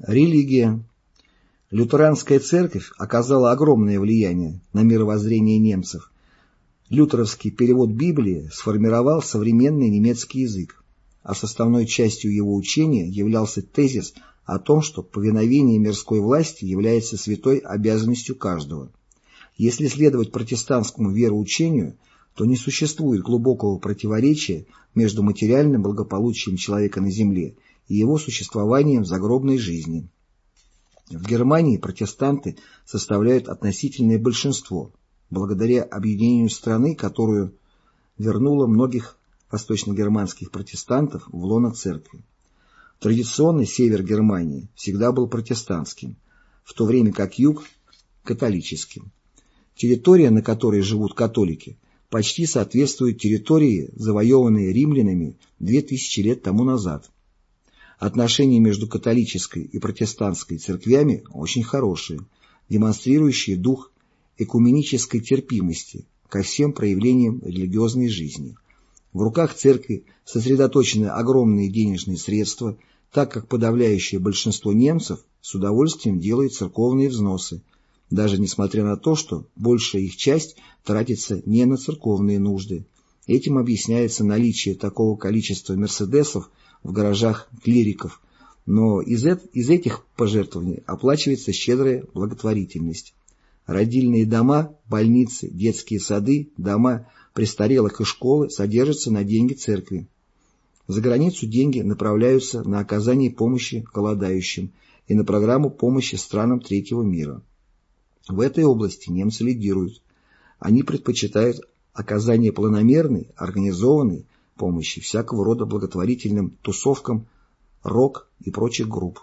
Религия. Лютеранская церковь оказала огромное влияние на мировоззрение немцев. Лютеровский перевод Библии сформировал современный немецкий язык, а составной частью его учения являлся тезис о том, что повиновение мирской власти является святой обязанностью каждого. Если следовать протестантскому вероучению, то не существует глубокого противоречия между материальным благополучием человека на земле и его существованием в загробной жизни. В Германии протестанты составляют относительное большинство, благодаря объединению страны, которую вернуло многих восточно-германских протестантов в лоно церкви. Традиционный север Германии всегда был протестантским, в то время как юг – католическим. Территория, на которой живут католики, почти соответствует территории, завоеванной римлянами 2000 лет тому назад. Отношения между католической и протестантской церквями очень хорошие, демонстрирующие дух экуменической терпимости ко всем проявлениям религиозной жизни. В руках церкви сосредоточены огромные денежные средства, так как подавляющее большинство немцев с удовольствием делает церковные взносы, даже несмотря на то, что большая их часть тратится не на церковные нужды. Этим объясняется наличие такого количества «Мерседесов» в гаражах клириков, но из, из этих пожертвований оплачивается щедрая благотворительность. Родильные дома, больницы, детские сады, дома престарелых и школы содержатся на деньги церкви. За границу деньги направляются на оказание помощи голодающим и на программу помощи странам третьего мира. В этой области немцы лидируют. Они предпочитают оказание планомерной, организованной помощи всякого рода благотворительным тусовкам, рок и прочих групп.